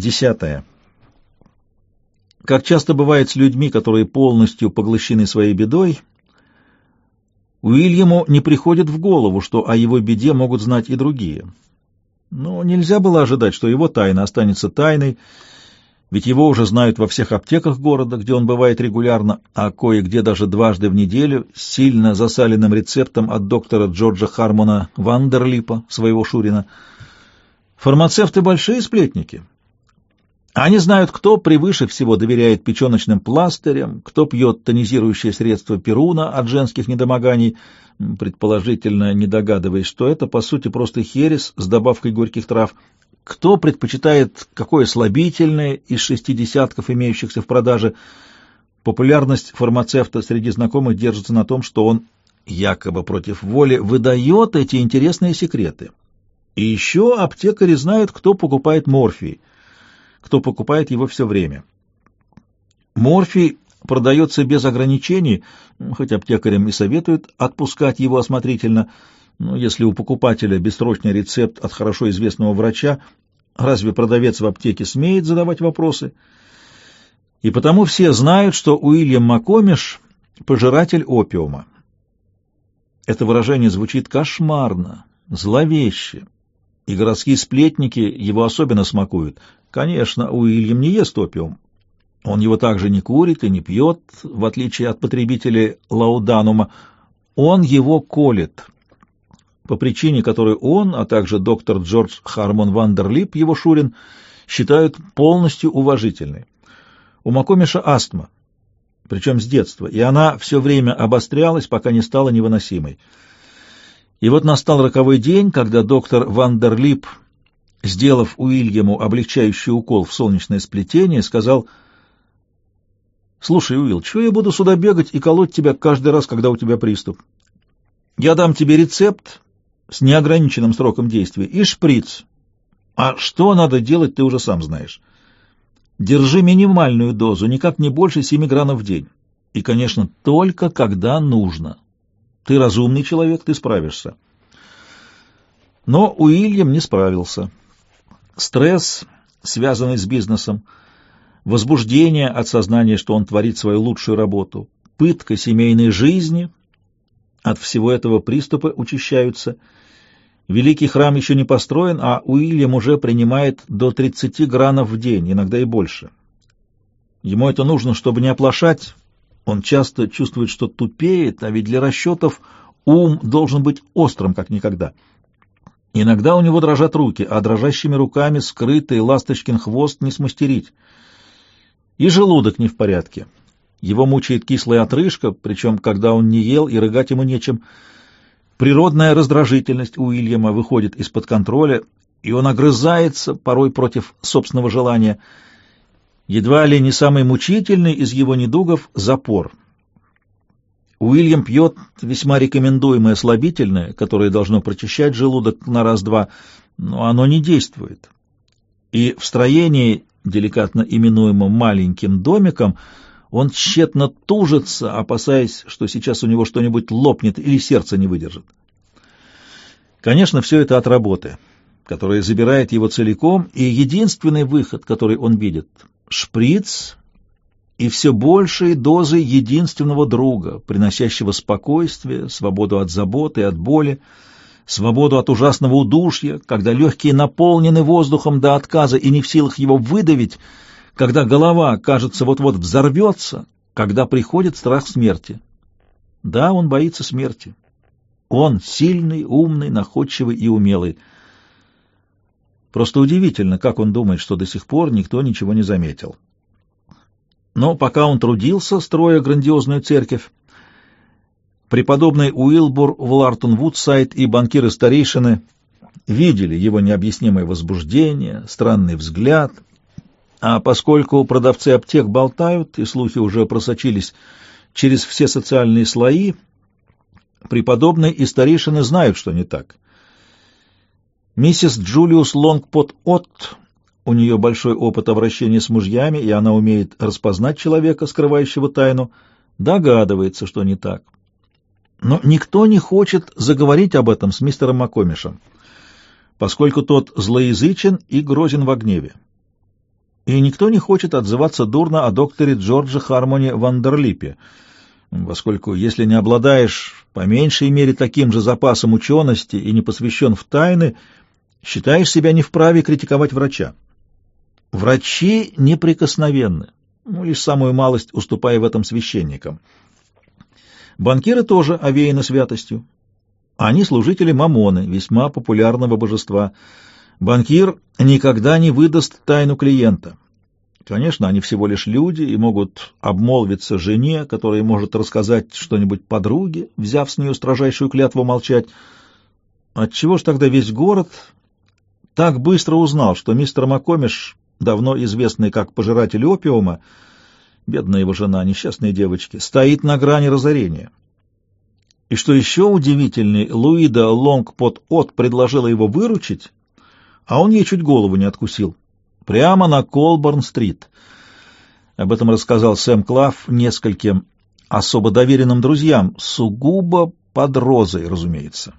Десятое. Как часто бывает с людьми, которые полностью поглощены своей бедой, Уильяму не приходит в голову, что о его беде могут знать и другие. Но нельзя было ожидать, что его тайна останется тайной, ведь его уже знают во всех аптеках города, где он бывает регулярно, а кое-где даже дважды в неделю, с сильно засаленным рецептом от доктора Джорджа Хармона Вандерлипа, своего Шурина. Фармацевты — большие сплетники. Они знают, кто превыше всего доверяет печеночным пластырям, кто пьет тонизирующее средство Перуна от женских недомоганий, предположительно не догадываясь, что это, по сути, просто херес с добавкой горьких трав, кто предпочитает какое слабительное из шести десятков имеющихся в продаже. Популярность фармацевта среди знакомых держится на том, что он якобы против воли выдает эти интересные секреты. И еще аптекари знают, кто покупает морфий — кто покупает его все время. Морфий продается без ограничений, хоть аптекарям и советуют отпускать его осмотрительно, но если у покупателя бессрочный рецепт от хорошо известного врача, разве продавец в аптеке смеет задавать вопросы? И потому все знают, что Уильям Макомиш — пожиратель опиума. Это выражение звучит кошмарно, зловеще, и городские сплетники его особенно смакуют — Конечно, Уильям не ест опиум. Он его также не курит и не пьет, в отличие от потребителей лауданума. Он его колет. По причине, которую он, а также доктор Джордж Хармон Вандерлип, его шурин, считают полностью уважительной. У Макомиша астма, причем с детства, и она все время обострялась, пока не стала невыносимой. И вот настал роковой день, когда доктор Вандерлип сделав Уильяму облегчающий укол в солнечное сплетение, сказал, «Слушай, Уилл, чего я буду сюда бегать и колоть тебя каждый раз, когда у тебя приступ? Я дам тебе рецепт с неограниченным сроком действия и шприц. А что надо делать, ты уже сам знаешь. Держи минимальную дозу, никак не больше 7 гранов в день. И, конечно, только когда нужно. Ты разумный человек, ты справишься». Но Уильям не справился стресс, связанный с бизнесом, возбуждение от сознания, что он творит свою лучшую работу, пытка семейной жизни, от всего этого приступы учащаются. Великий храм еще не построен, а Уильям уже принимает до 30 гранов в день, иногда и больше. Ему это нужно, чтобы не оплошать. Он часто чувствует, что тупеет, а ведь для расчетов ум должен быть острым, как никогда. Иногда у него дрожат руки, а дрожащими руками скрытый ласточкин хвост не смастерить. И желудок не в порядке. Его мучает кислая отрыжка, причем когда он не ел и рыгать ему нечем. Природная раздражительность у Уильяма выходит из-под контроля, и он огрызается, порой против собственного желания. Едва ли не самый мучительный из его недугов — запор — Уильям пьет весьма рекомендуемое слабительное, которое должно прочищать желудок на раз-два, но оно не действует. И в строении, деликатно именуемом «маленьким домиком», он тщетно тужится, опасаясь, что сейчас у него что-нибудь лопнет или сердце не выдержит. Конечно, все это от работы, которая забирает его целиком, и единственный выход, который он видит — шприц и все большие дозы единственного друга, приносящего спокойствие, свободу от заботы и от боли, свободу от ужасного удушья, когда легкие наполнены воздухом до отказа и не в силах его выдавить, когда голова, кажется, вот-вот взорвется, когда приходит страх смерти. Да, он боится смерти. Он сильный, умный, находчивый и умелый. Просто удивительно, как он думает, что до сих пор никто ничего не заметил. Но пока он трудился, строя грандиозную церковь, преподобный Уилбур в Лартон-Вудсайд и банкиры-старейшины видели его необъяснимое возбуждение, странный взгляд, а поскольку продавцы аптек болтают, и слухи уже просочились через все социальные слои, преподобные и старейшины знают, что не так. Миссис Джулиус Лонгпот-Отт у нее большой опыт обращения с мужьями, и она умеет распознать человека, скрывающего тайну, догадывается, что не так. Но никто не хочет заговорить об этом с мистером Макомишем, поскольку тот злоязычен и грозен в гневе. и никто не хочет отзываться дурно о докторе Джорджа Хармоне Вандерлипе, поскольку если не обладаешь по меньшей мере таким же запасом учености и не посвящен в тайны, считаешь себя не вправе критиковать врача. Врачи неприкосновенны, ну, лишь самую малость уступая в этом священникам. Банкиры тоже овеяны святостью. Они служители Мамоны, весьма популярного божества. Банкир никогда не выдаст тайну клиента. Конечно, они всего лишь люди и могут обмолвиться жене, которая может рассказать что-нибудь подруге, взяв с нее строжайшую клятву молчать. Отчего ж тогда весь город так быстро узнал, что мистер Макомиш, давно известный как пожиратель опиума, бедная его жена, несчастные девочки, стоит на грани разорения? И что еще удивительнее, Луида Лонгпот-От предложила его выручить, а он ей чуть голову не откусил. Прямо на Колборн-стрит. Об этом рассказал Сэм Клав нескольким особо доверенным друзьям, сугубо под розой, разумеется.